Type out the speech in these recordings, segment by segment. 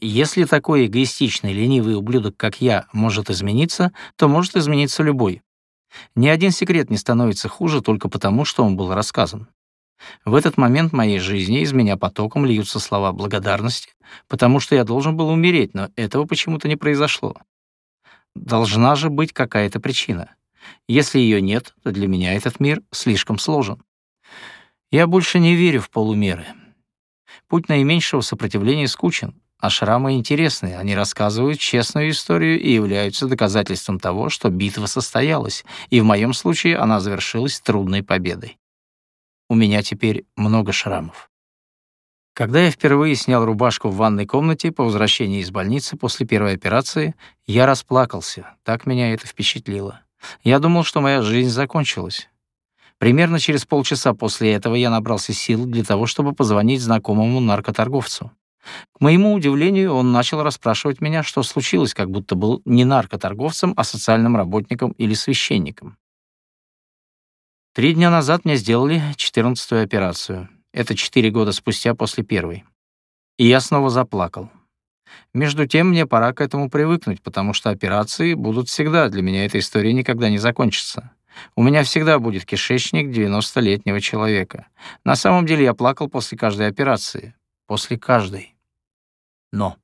Если такой эгоистичный, ленивый ублюдок, как я, может измениться, то может измениться любой. Ни один секрет не становится хуже только потому, что он был рассказан. В этот момент моей жизни из меня потоком льются слова благодарности, потому что я должен был умереть, но этого почему-то не произошло. Должна же быть какая-то причина. Если ее нет, то для меня этот мир слишком сложен. Я больше не верю в полумеры. Путь наименьшего сопротивления скучен, а шрамы интересны. Они рассказывают честную историю и являются доказательством того, что битва состоялась, и в моем случае она завершилась трудной победой. У меня теперь много шрамов. Когда я впервые снял рубашку в ванной комнате по возвращении из больницы после первой операции, я расплакался, так меня это впечатлило. Я думал, что моя жизнь закончилась. Примерно через полчаса после этого я набрался сил для того, чтобы позвонить знакомому наркоторговцу. К моему удивлению, он начал расспрашивать меня, что случилось, как будто был не наркоторговцем, а социальным работником или священником. Три дня назад мне сделали 14-ю операцию. Это четыре года спустя после первой. И я снова заплакал. Между тем, мне пора к этому привыкнуть, потому что операции будут всегда, для меня эта история никогда не закончится. У меня всегда будет кишечник 90-летнего человека. На самом деле я плакал после каждой операции. После каждой. Но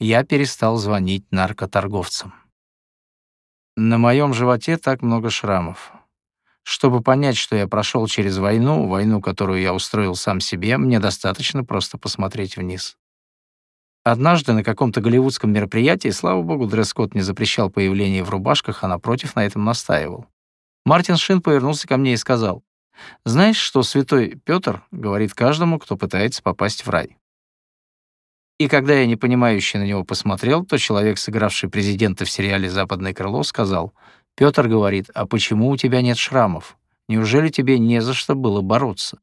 я перестал звонить наркоторговцам. На моем животе так много шрамов. Чтобы понять, что я прошел через войну, войну, которую я устроил сам себе, мне достаточно просто посмотреть вниз. Однажды на каком-то голливудском мероприятии, слава богу, дресс-код не запрещал появление в рубашках, а напротив на этом настаивал. Мартин Шин повернулся ко мне и сказал, «Знаешь, что святой Петр говорит каждому, кто пытается попасть в рай?» И когда я непонимающе на него посмотрел, то человек, сыгравший президента в сериале «Западное крыло», сказал, Петр говорит, а почему у тебя нет шрамов? Неужели тебе не за что было бороться?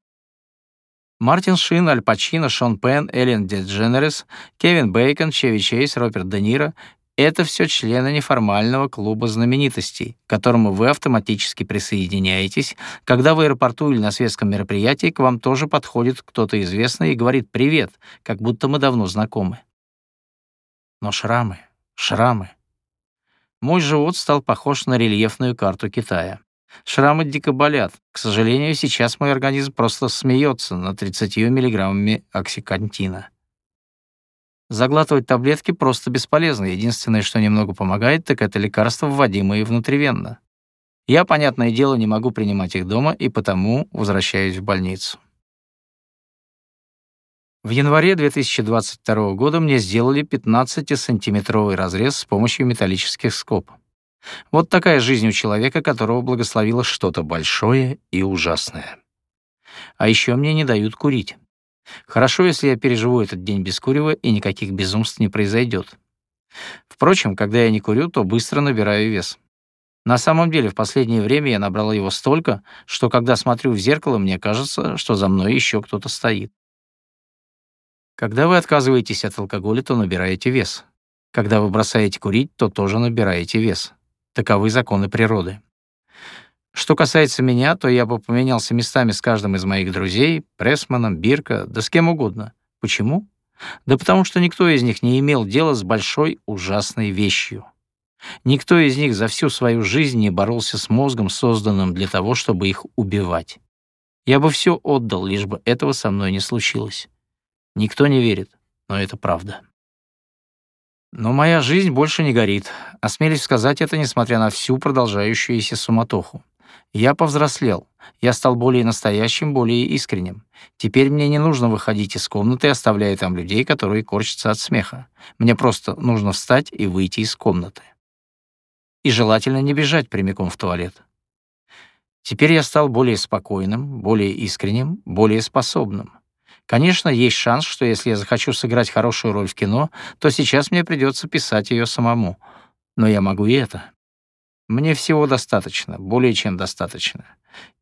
Мартин Шин, Аль Пачино, Шон Пен, Эллен Дедженерес, Кевин Бейкон, Чеви Чейз, Роберт Де Ниро — это все члены неформального клуба знаменитостей, к которому вы автоматически присоединяетесь, когда в аэропорту или на светском мероприятии к вам тоже подходит кто-то известный и говорит «привет», как будто мы давно знакомы. Но шрамы, шрамы. Мой живот стал похож на рельефную карту Китая. Шрамы дико болят. К сожалению, сейчас мой организм просто смеется над 30 миллиграммами оксикантина. Заглатывать таблетки просто бесполезно. Единственное, что немного помогает, так это лекарства, вводимые внутривенно. Я, понятное дело, не могу принимать их дома и потому возвращаюсь в больницу. В январе 2022 года мне сделали 15-сантиметровый разрез с помощью металлических скоб. Вот такая жизнь у человека, которого благословило что-то большое и ужасное. А еще мне не дают курить. Хорошо, если я переживу этот день без курева и никаких безумств не произойдет. Впрочем, когда я не курю, то быстро набираю вес. На самом деле, в последнее время я набрала его столько, что когда смотрю в зеркало, мне кажется, что за мной еще кто-то стоит. Когда вы отказываетесь от алкоголя, то набираете вес. Когда вы бросаете курить, то тоже набираете вес. Таковы законы природы. Что касается меня, то я бы поменялся местами с каждым из моих друзей, Прессманом, Бирка, да с кем угодно. Почему? Да потому что никто из них не имел дела с большой ужасной вещью. Никто из них за всю свою жизнь не боролся с мозгом, созданным для того, чтобы их убивать. Я бы все отдал, лишь бы этого со мной не случилось. Никто не верит, но это правда. Но моя жизнь больше не горит. Осмелюсь сказать это, несмотря на всю продолжающуюся суматоху. Я повзрослел. Я стал более настоящим, более искренним. Теперь мне не нужно выходить из комнаты, оставляя там людей, которые корчатся от смеха. Мне просто нужно встать и выйти из комнаты. И желательно не бежать прямиком в туалет. Теперь я стал более спокойным, более искренним, более способным. Конечно, есть шанс, что если я захочу сыграть хорошую роль в кино, то сейчас мне придется писать ее самому. Но я могу и это. Мне всего достаточно, более чем достаточно.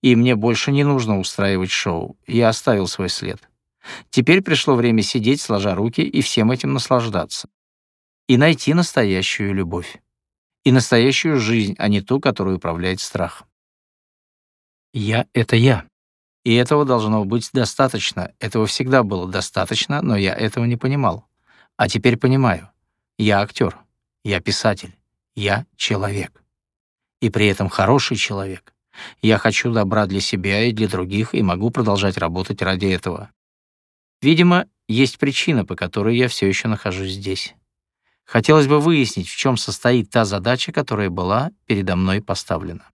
И мне больше не нужно устраивать шоу. Я оставил свой след. Теперь пришло время сидеть, сложа руки, и всем этим наслаждаться. И найти настоящую любовь. И настоящую жизнь, а не ту, которую управляет страх. Я — это я. И этого должно быть достаточно. Этого всегда было достаточно, но я этого не понимал. А теперь понимаю. Я актер, я писатель, я человек. И при этом хороший человек. Я хочу добра для себя и для других и могу продолжать работать ради этого. Видимо, есть причина, по которой я все еще нахожусь здесь. Хотелось бы выяснить, в чем состоит та задача, которая была передо мной поставлена.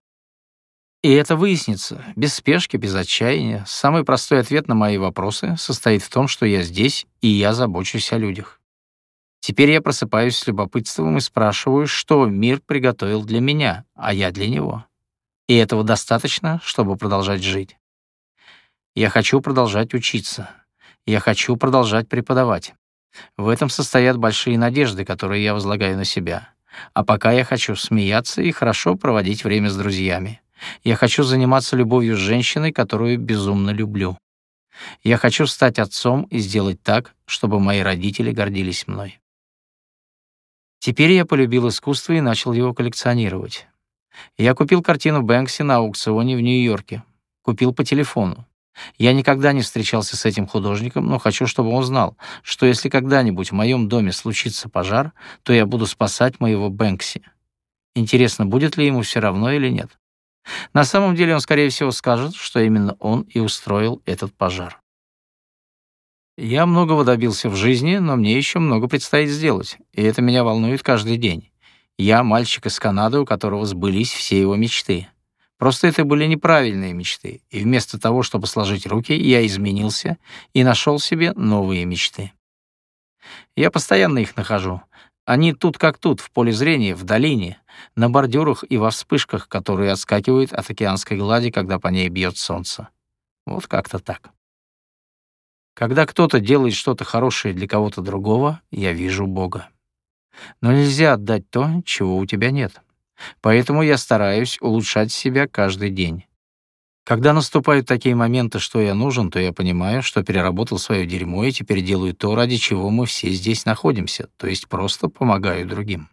И это выяснится без спешки, без отчаяния. Самый простой ответ на мои вопросы состоит в том, что я здесь, и я забочусь о людях. Теперь я просыпаюсь с любопытством и спрашиваю, что мир приготовил для меня, а я для него. И этого достаточно, чтобы продолжать жить. Я хочу продолжать учиться. Я хочу продолжать преподавать. В этом состоят большие надежды, которые я возлагаю на себя. А пока я хочу смеяться и хорошо проводить время с друзьями. Я хочу заниматься любовью с женщиной, которую безумно люблю. Я хочу стать отцом и сделать так, чтобы мои родители гордились мной. Теперь я полюбил искусство и начал его коллекционировать. Я купил картину Бэнкси на аукционе в Нью-Йорке. Купил по телефону. Я никогда не встречался с этим художником, но хочу, чтобы он знал, что если когда-нибудь в моем доме случится пожар, то я буду спасать моего Бэнкси. Интересно, будет ли ему все равно или нет. На самом деле он, скорее всего, скажет, что именно он и устроил этот пожар. Я многого добился в жизни, но мне еще много предстоит сделать, и это меня волнует каждый день. Я мальчик из Канады, у которого сбылись все его мечты. Просто это были неправильные мечты, и вместо того, чтобы сложить руки, я изменился и нашел себе новые мечты. Я постоянно их нахожу. Они тут как тут, в поле зрения, в долине, на бордюрах и во вспышках, которые отскакивают от океанской глади, когда по ней бьет солнце. Вот как-то так. Когда кто-то делает что-то хорошее для кого-то другого, я вижу Бога. Но нельзя отдать то, чего у тебя нет. Поэтому я стараюсь улучшать себя каждый день. Когда наступают такие моменты, что я нужен, то я понимаю, что переработал свое дерьмо и теперь делаю то, ради чего мы все здесь находимся, то есть просто помогаю другим.